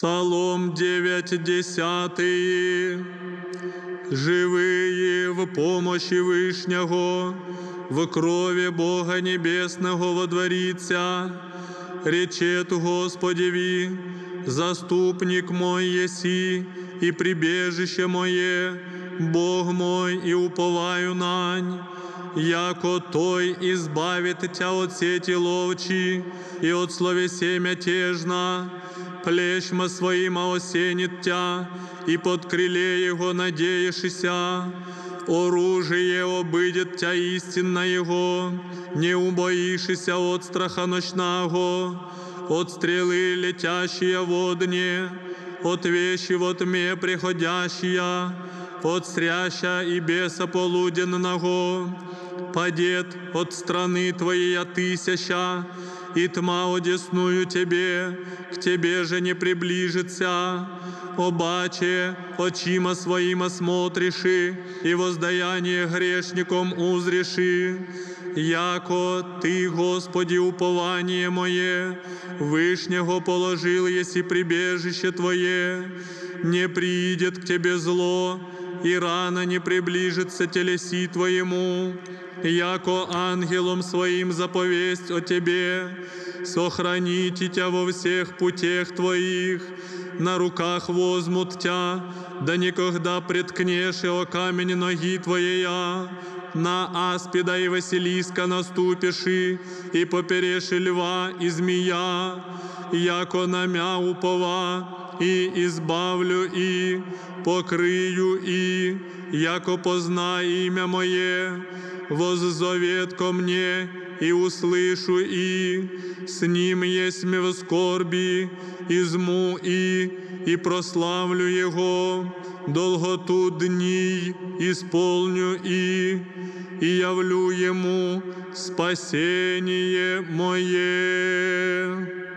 Псалом 90. Живые в помощи Вышнего, в крови Бога Небесного водворится, речет Господеви, заступник мой еси и прибежище мое, Бог мой, и уповаю нань, яко Той избавит тя от сети ловчи и от словесе мятежна, плещма своима осенит тя, и под криле Его надеешься. Оружие обидет тя истинна Его, не убоишься от страха ночного, от стрелы летящие в дне, от вещи во тьме приходящая, от стряща и беса полуденного, падет от страны Твоей тысяча, и тьма одесную Тебе, к Тебе же не приближится. Обаче, очима своим осмотриши, и воздаяние грешником узреши, яко Ты, Господи, упование мое, Вышнего положил, еси прибежище Твое, не придет к Тебе зло, и рано не приближится телеси Твоему, яко ангелом своим заповесть о Тебе, сохраните Тя во всех путях Твоих, на руках возьмут Тя, да никогда преткнешь о камень ноги Твоя, на аспида и Василиска наступиши, и попереши льва и змея, яко намя упова, и избавлю и покрию и, яко позна имя Мое, воззовет ко мне, и услышу и, с ним есть в скорби, изму и, и прославлю Его, долготу дней исполню и, и явлю Ему спасение мое.